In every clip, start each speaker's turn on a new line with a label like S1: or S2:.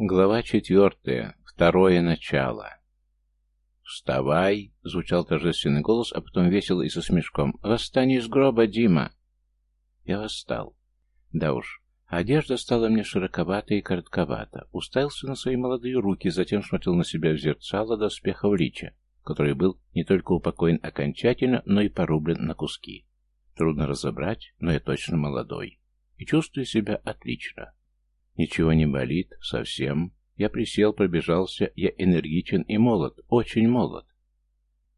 S1: Глава четвертая. Второе начало. «Вставай!» — звучал торжественный голос, а потом весело и со смешком. «Восстань из гроба, Дима!» Я восстал. Да уж, одежда стала мне широковата и коротковата. Уставился на свои молодые руки, затем смотрел на себя в зерцало в лича, который был не только упокоен окончательно, но и порублен на куски. Трудно разобрать, но я точно молодой. И чувствую себя отлично. Ничего не болит, совсем. Я присел, пробежался, я энергичен и молод, очень молод.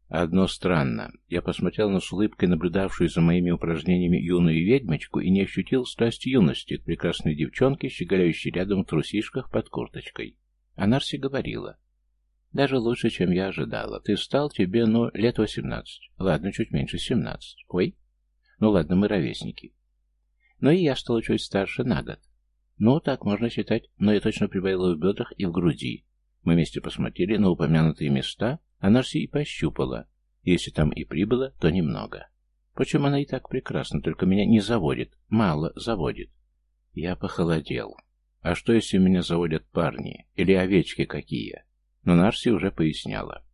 S1: Одно странно. Я посмотрел на с улыбкой наблюдавшую за моими упражнениями юную ведьмочку и не ощутил страсть юности к прекрасной девчонке, щеголяющей рядом в трусишках под курточкой. А Нарси говорила. «Даже лучше, чем я ожидала. Ты стал тебе, ну, лет восемнадцать. Ладно, чуть меньше семнадцать. Ой. Ну ладно, мы ровесники. Но и я стала чуть старше на год. Ну, так можно считать, но я точно прибавила в бедрах и в груди. Мы вместе посмотрели на упомянутые места, а Нарси и пощупала. Если там и прибыло, то немного. Впрочем, она и так прекрасна, только меня не заводит, мало заводит. Я похолодел. А что, если меня заводят парни? Или овечки какие? Но Нарси уже поясняла.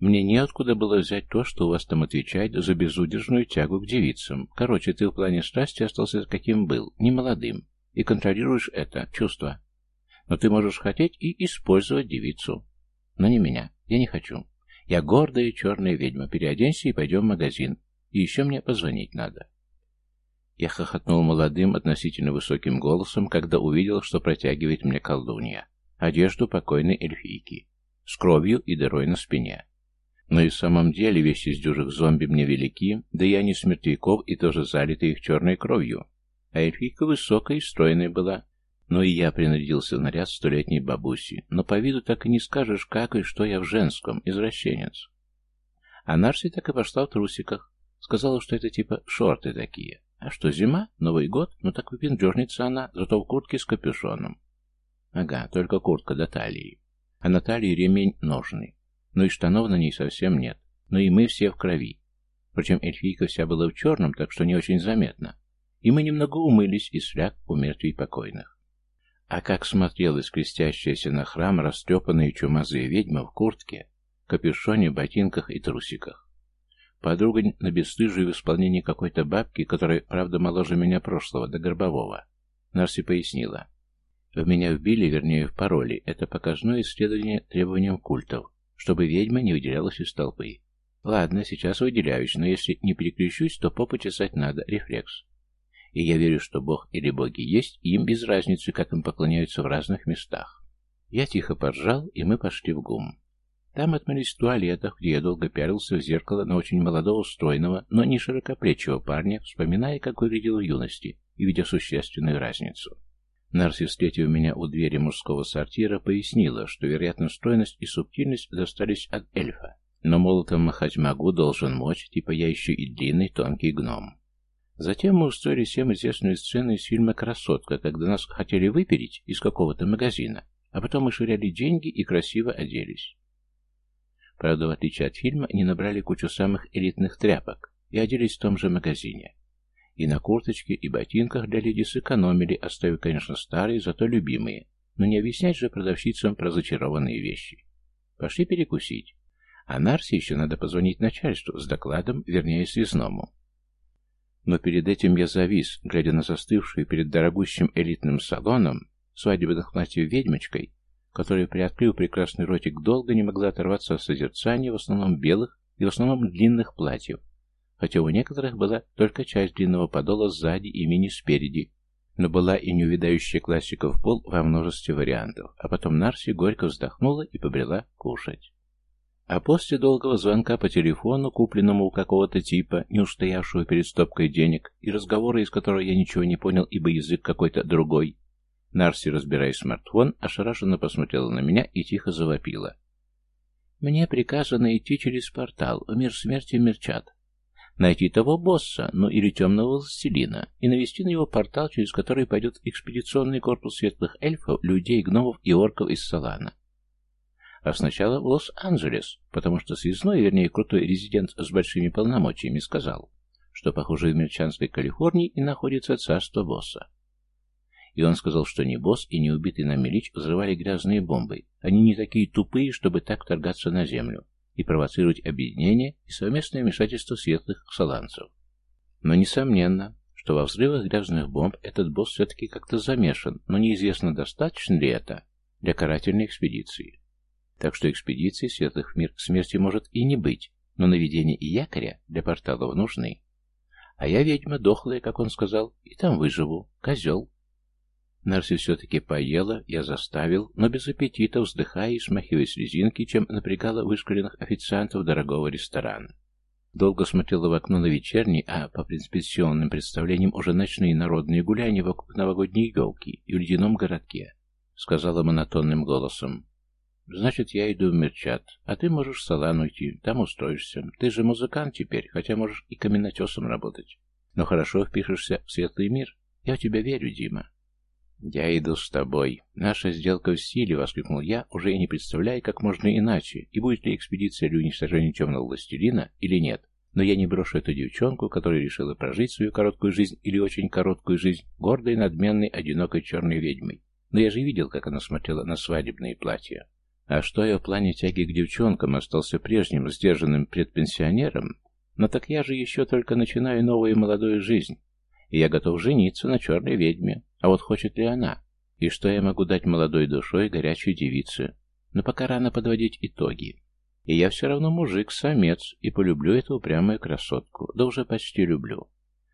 S1: Мне неоткуда было взять то, что у вас там отвечает за безудержную тягу к девицам. Короче, ты в плане страсти остался каким был, не молодым и контролируешь это чувство. Но ты можешь хотеть и использовать девицу. Но не меня. Я не хочу. Я гордая черная ведьма. Переоденься и пойдем в магазин. И еще мне позвонить надо. Я хохотнул молодым, относительно высоким голосом, когда увидел, что протягивает мне колдунья. Одежду покойной эльфийки. С кровью и дырой на спине. Но и в самом деле вещи из дюжих зомби мне велики, да и они с мертвяков и тоже залиты их черной кровью. А эльфийка высокая и стройная была. Но и я принарядился в наряд столетней бабуси. Но по виду так и не скажешь, как и что я в женском, извращенец. А Нарси так и пошла в трусиках. Сказала, что это типа шорты такие. А что, зима? Новый год? Ну так выпендрежница она, зато в куртке с капюшоном. Ага, только куртка до талии. А на талии ремень ножный. Ну и штанов на ней совсем нет. Ну и мы все в крови. Причем эльфийка вся была в черном, так что не очень заметно и мы немного умылись и сляг у мертвей покойных. А как смотрелась крестящаяся на храм растрепанная чумазая ведьма в куртке, капюшоне, ботинках и трусиках. Подруга на бесстыжие в исполнении какой-то бабки, которая, правда, моложе меня прошлого, до Горбового. Нарси пояснила. В меня вбили, вернее, в пароли. Это показное исследование требованиям культов, чтобы ведьма не выделялась из толпы. Ладно, сейчас выделяюсь, но если не переключусь, то попу чесать надо, рефлекс. И я верю, что Бог или боги есть, и им без разницы, как им поклоняются в разных местах. Я тихо поржал, и мы пошли в ГУМ. Там отмылись в туалетах, где я долго пялился в зеркало на очень молодого, стройного, но не широкоплечего парня, вспоминая, как выглядел в юности, и видя существенную разницу. Нарси, встретив меня у двери мужского сортира, пояснила, что, вероятно, стройность и субтильность достались от эльфа. Но молотом махать могу, должен мочь, типа я еще и длинный тонкий гном. Затем мы устроили всем известную сцену из фильма «Красотка», когда нас хотели выпереть из какого-то магазина, а потом мы швыряли деньги и красиво оделись. Правда, в отличие от фильма, не набрали кучу самых элитных тряпок и оделись в том же магазине. И на курточке, и ботинках для леди сэкономили, оставив, конечно, старые, зато любимые, но не объяснять же продавщицам про зачарованные вещи. Пошли перекусить. А Нарсе еще надо позвонить начальству с докладом, вернее, связному. Но перед этим я завис, глядя на застывшую перед дорогущим элитным салоном свадебных платьев ведьмочкой, которая, приоткрыв прекрасный ротик, долго не могла оторваться от созерцания в основном белых и в основном длинных платьев, хотя у некоторых была только часть длинного подола сзади и мини спереди, но была и неувидающая классиков пол во множестве вариантов, а потом Нарси горько вздохнула и побрела кушать. А после долгого звонка по телефону, купленному у какого-то типа, не устоявшего перед стопкой денег, и разговора, из которого я ничего не понял, ибо язык какой-то другой, Нарси, разбирая смартфон, ошарашенно посмотрела на меня и тихо завопила. «Мне приказано идти через портал в мир смерти Мерчат. Найти того босса, ну или темного властелина, и навести на его портал, через который пойдет экспедиционный корпус светлых эльфов, людей, гномов и орков из Салана а сначала в Лос-Анджелес, потому что связной, вернее, крутой резидент с большими полномочиями сказал, что, похоже, в Мерчанской Калифорнии и находится царство босса. И он сказал, что не босс и не убитый нами Лич взрывали грязные бомбы. Они не такие тупые, чтобы так торгаться на землю и провоцировать объединение и совместное вмешательство светлых саланцев. Но несомненно, что во взрывах грязных бомб этот босс все-таки как-то замешан, но неизвестно, достаточно ли это для карательной экспедиции. Так что экспедиции светлых в мир смерти может и не быть, но наведение и якоря для порталов нужны. А я ведьма дохлая, как он сказал, и там выживу. Козел. Нарси все-таки поела, я заставил, но без аппетита, вздыхая и смахивая слезинки, чем напрягала вышкаленных официантов дорогого ресторана. Долго смотрела в окно на вечерний, а по предпенсионным представлениям уже ночные народные гуляния вокруг новогодней елки и в ледяном городке. Сказала монотонным голосом. «Значит, я иду в Мерчат, а ты можешь в Салан уйти, там устроишься. Ты же музыкант теперь, хотя можешь и каменотесом работать. Но хорошо впишешься в светлый мир. Я в тебя верю, Дима». «Я иду с тобой. Наша сделка в силе!» — воскликнул я, уже и не представляя, как можно иначе, и будет ли экспедиция для уничтожения темного властелина или нет. Но я не брошу эту девчонку, которая решила прожить свою короткую жизнь или очень короткую жизнь гордой, надменной, одинокой черной ведьмой. Но я же видел, как она смотрела на свадебные платья. А что я в плане тяги к девчонкам остался прежним, сдержанным предпенсионером? Но так я же еще только начинаю новую молодую жизнь. И я готов жениться на черной ведьме. А вот хочет ли она? И что я могу дать молодой душой горячей девице? Но пока рано подводить итоги. И я все равно мужик, самец, и полюблю эту упрямую красотку. Да уже почти люблю.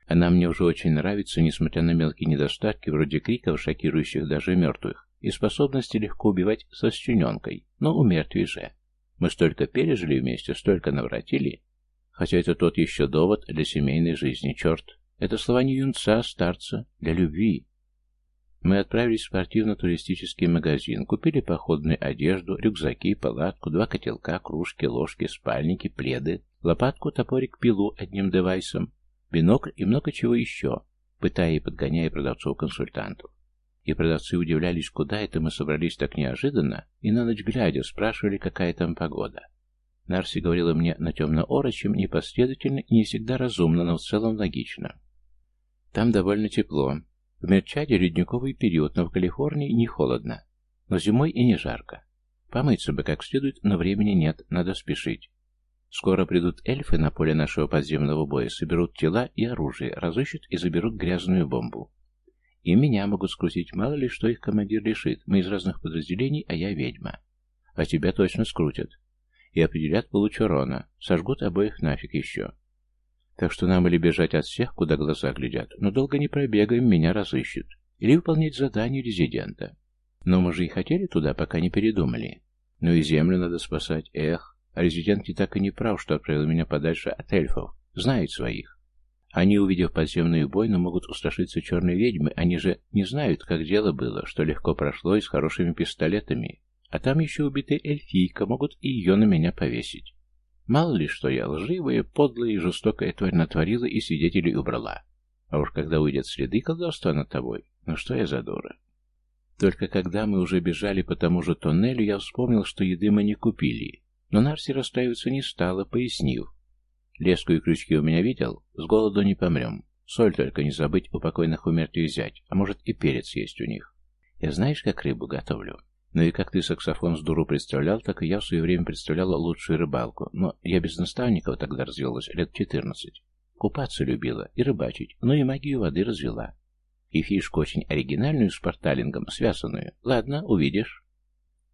S1: Она мне уже очень нравится, несмотря на мелкие недостатки, вроде криков, шокирующих даже мертвых, и способности легко убивать со стюненкой. Но умертвей же. Мы столько пережили вместе, столько навратили. Хотя это тот еще довод для семейной жизни, черт. Это слова не юнца, а старца, для любви. Мы отправились в спортивно-туристический магазин, купили походную одежду, рюкзаки, палатку, два котелка, кружки, ложки, спальники, пледы, лопатку, топорик, пилу одним девайсом, бинокль и много чего еще, пытая и подгоняя продавцов-консультантов. И продавцы удивлялись, куда это мы собрались так неожиданно, и на ночь глядя спрашивали, какая там погода. Нарси говорила мне на темно-орочем, непоследовательно и не всегда разумно, но в целом логично. Там довольно тепло, в Мерчаде ледниковый период, но в Калифорнии не холодно. Но зимой и не жарко. Помыться бы как следует, но времени нет, надо спешить. Скоро придут эльфы на поле нашего подземного боя, соберут тела и оружие, разыщут и заберут грязную бомбу. И меня могут скрутить, мало ли что их командир решит. Мы из разных подразделений, а я ведьма. А тебя точно скрутят. И определят получ урона. Сожгут обоих нафиг еще. Так что нам или бежать от всех, куда глаза глядят, но долго не пробегаем, меня разыщут. Или выполнять задание резидента. Но мы же и хотели туда, пока не передумали. Ну и землю надо спасать, эх. А резидент не так и не прав, что отправил меня подальше от эльфов. Знает своих. Они, увидев подземную бойну, могут устрашиться черной ведьмы. Они же не знают, как дело было, что легко прошло и с хорошими пистолетами. А там еще убитая эльфийка, могут и ее на меня повесить. Мало ли, что я лживая, подлая и жестокая тварь натворила и свидетелей убрала. А уж когда уйдет следы колдовства над тобой, ну что я за дура? Только когда мы уже бежали по тому же тоннелю, я вспомнил, что еды мы не купили. Но Нарси расстраиваться не стала, пояснив. Леску и крючки у меня видел? С голоду не помрем. Соль только не забыть у покойных умертвей взять, а может и перец есть у них. Я знаешь, как рыбу готовлю? Ну и как ты саксофон с дуру представлял, так и я в свое время представляла лучшую рыбалку. Но я без наставников тогда развелась, лет четырнадцать. Купаться любила и рыбачить, но и магию воды развела. И фишку очень оригинальную с порталингом, связанную. Ладно, увидишь.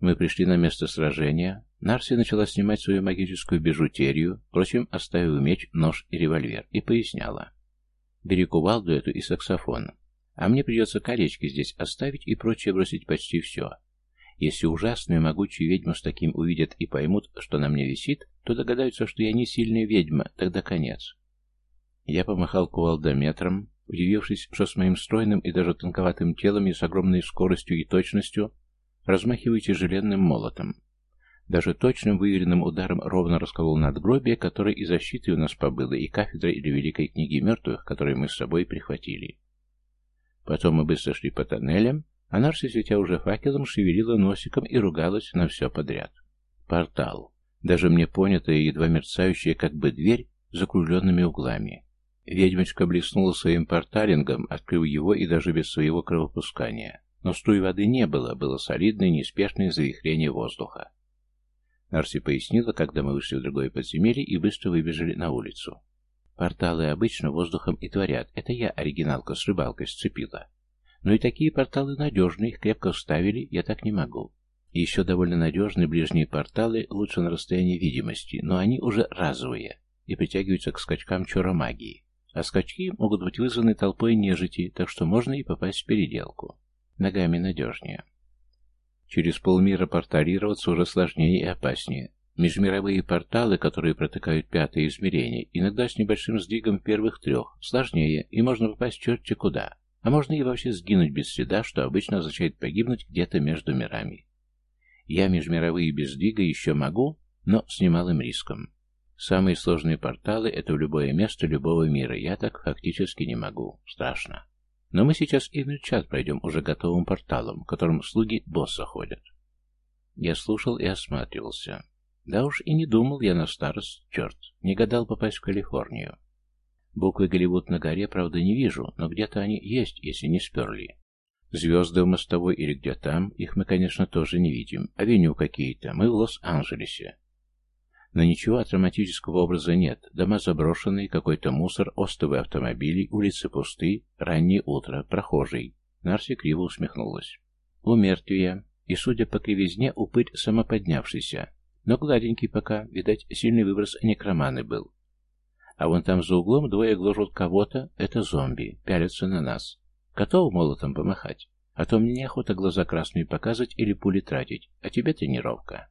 S1: Мы пришли на место сражения. Нарси начала снимать свою магическую бижутерию, впрочем, оставив меч, нож и револьвер, и поясняла. Бери кувалду эту и саксофон. А мне придется колечки здесь оставить и прочее бросить почти все. Если ужасную могучую ведьму с таким увидят и поймут, что на мне висит, то догадаются, что я не сильная ведьма, тогда конец. Я помахал кувалдометром, удивившись, что с моим стройным и даже тонковатым телом и с огромной скоростью и точностью размахиваю тяжеленным молотом. Даже точным выверенным ударом ровно расколол надгробие, которое и защитой у нас побыло, и кафедрой или Великой книги мертвых, которые мы с собой прихватили. Потом мы быстро шли по тоннелям, а Нарси, светя уже факелом, шевелила носиком и ругалась на все подряд. Портал. Даже мне понятая, едва мерцающая как бы дверь с закругленными углами. Ведьмочка блеснула своим порталингом, открыв его и даже без своего кровопускания. Но струй воды не было, было солидное неспешное завихрение воздуха. Нарси пояснила, когда мы вышли в другое подземелье и быстро выбежали на улицу. Порталы обычно воздухом и творят. Это я оригиналка с рыбалкой сцепила. Но и такие порталы надежные, их крепко вставили, я так не могу. Еще довольно надежные ближние порталы, лучше на расстоянии видимости, но они уже разовые и притягиваются к скачкам чора магии. А скачки могут быть вызваны толпой нежити, так что можно и попасть в переделку. Ногами надежнее. Через полмира порталироваться уже сложнее и опаснее. Межмировые порталы, которые протыкают пятое измерение, иногда с небольшим сдвигом первых трех, сложнее, и можно попасть черти куда. А можно и вообще сгинуть без следа, что обычно означает погибнуть где-то между мирами. Я межмировые без сдвига еще могу, но с немалым риском. Самые сложные порталы — это в любое место любого мира. Я так фактически не могу. Страшно. Но мы сейчас и чат пройдем уже готовым порталом, которым слуги босса ходят. Я слушал и осматривался. Да уж и не думал я на старость, черт, не гадал попасть в Калифорнию. Буквы Голливуд на горе, правда, не вижу, но где-то они есть, если не сперли. Звезды в мостовой или где там, их мы, конечно, тоже не видим. Авеню какие-то, мы в Лос-Анджелесе. Но ничего атроматического образа нет. Дома заброшенные, какой-то мусор, остовы автомобилей, улицы пусты, раннее утро, прохожий. Нарси криво усмехнулась. У мертвия, и, судя по кривизне, упырь самоподнявшийся. Но гладенький пока, видать, сильный выброс некроманы был. А вон там за углом двое гложут кого-то, это зомби, пялятся на нас. Готов молотом помахать? А то мне неохота глаза красные показывать или пули тратить, а тебе тренировка.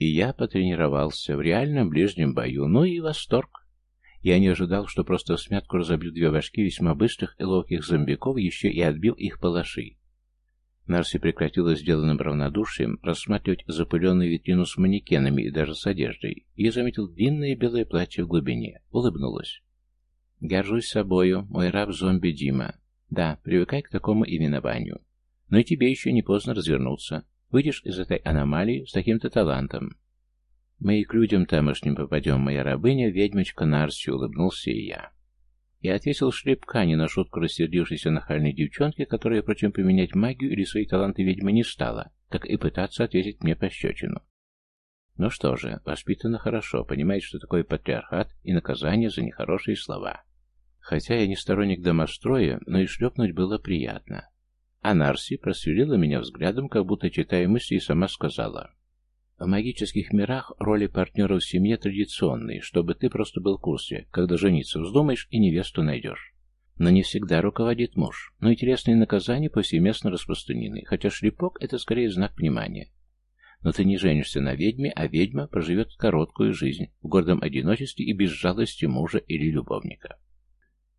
S1: И я потренировался в реальном ближнем бою, ну и восторг. Я не ожидал, что просто в смятку разобью две башки весьма быстрых и ловких зомбиков, еще и отбил их палаши. Нарси прекратила сделанным равнодушием рассматривать запыленную витрину с манекенами и даже с одеждой. Я заметил длинное белое платье в глубине. Улыбнулась. «Горжусь собою, мой раб-зомби Дима. Да, привыкай к такому именованию. Но и тебе еще не поздно развернуться. Выйдешь из этой аномалии с таким-то талантом. Мы и к людям тамошним попадем, моя рабыня, ведьмочка Нарси, улыбнулся и я. Я ответил шлепка, не на шутку рассердившейся нахальной девчонке, которая, впрочем, применять магию или свои таланты ведьмы не стала, как и пытаться ответить мне пощечину. Ну что же, воспитана хорошо, понимает, что такое патриархат и наказание за нехорошие слова. Хотя я не сторонник домостроя, но и шлепнуть было приятно. А Нарси просверлила меня взглядом, как будто читая мысли, и сама сказала. В магических мирах роли партнеров в семье традиционные, чтобы ты просто был в курсе, когда жениться вздумаешь и невесту найдешь. Но не всегда руководит муж. Но интересные наказания повсеместно распространены, хотя шлепок — это скорее знак внимания. Но ты не женишься на ведьме, а ведьма проживет короткую жизнь в гордом одиночестве и без жалости мужа или любовника.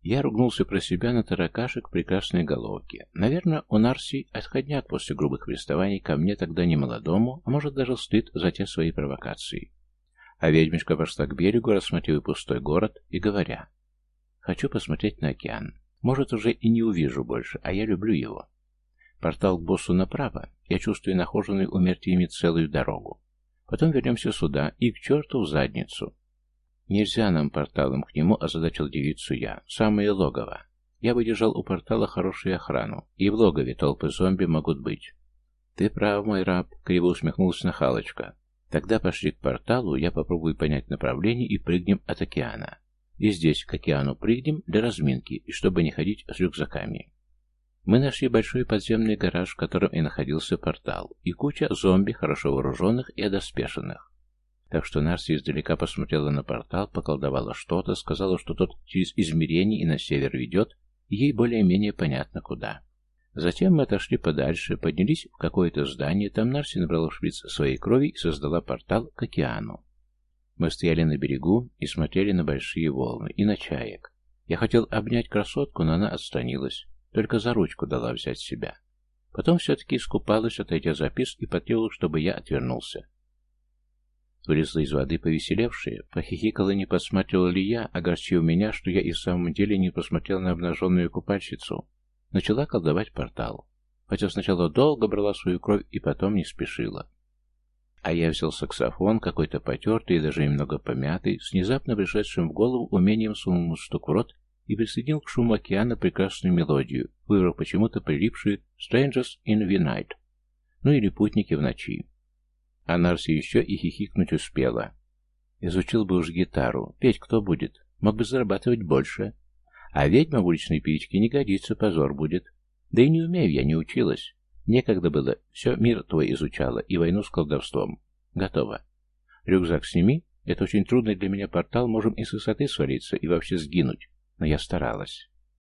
S1: Я ругнулся про себя на таракашек прекрасной головки. Наверное, у Нарси отходняк после грубых приставаний ко мне тогда не молодому, а может даже стыд за те свои провокации. А ведьмичка пошла к берегу, рассмотрев пустой город и говоря, «Хочу посмотреть на океан. Может, уже и не увижу больше, а я люблю его. Портал к боссу направо, я чувствую нахоженную у мертвями целую дорогу. Потом вернемся сюда и к черту в задницу. «Нельзя нам порталом к нему», — озадачил девицу я. «Самое логово. Я бы держал у портала хорошую охрану, и в логове толпы зомби могут быть». «Ты прав, мой раб», — криво усмехнулась Нахалочка. «Тогда пошли к порталу, я попробую понять направление и прыгнем от океана. И здесь к океану прыгнем для разминки, и чтобы не ходить с рюкзаками». Мы нашли большой подземный гараж, в котором и находился портал, и куча зомби, хорошо вооруженных и одоспешенных. Так что Нарси издалека посмотрела на портал, поколдовала что-то, сказала, что тот через измерение и на север ведет, и ей более-менее понятно куда. Затем мы отошли подальше, поднялись в какое-то здание, там Нарси набрала шприц своей крови и создала портал к океану. Мы стояли на берегу и смотрели на большие волны и на чаек. Я хотел обнять красотку, но она отстранилась, только за ручку дала взять себя. Потом все-таки искупалась, отойдя за пис, и потребовала, чтобы я отвернулся. Вылезла из воды повеселевшая, похихикала, не подсматривала ли я, огорчив меня, что я и в самом деле не посмотрел на обнаженную купальщицу. Начала колдовать портал. Хотя сначала долго брала свою кровь и потом не спешила. А я взял саксофон, какой-то потертый и даже немного помятый, с внезапно пришедшим в голову умением сунул штук в рот и присоединил к шуму океана прекрасную мелодию, выбрав почему-то прилипшую «Strangers in the Night», ну или «Путники в ночи». А Нарси еще и хихикнуть успела. Изучил бы уж гитару. Петь кто будет? Мог бы зарабатывать больше. А ведьма в уличной печке не годится, позор будет. Да и не умею я, не училась. Некогда было. Все мир твой изучала и войну с колдовством. Готово. Рюкзак сними. Это очень трудный для меня портал. Можем и с высоты свалиться и вообще сгинуть. Но я старалась.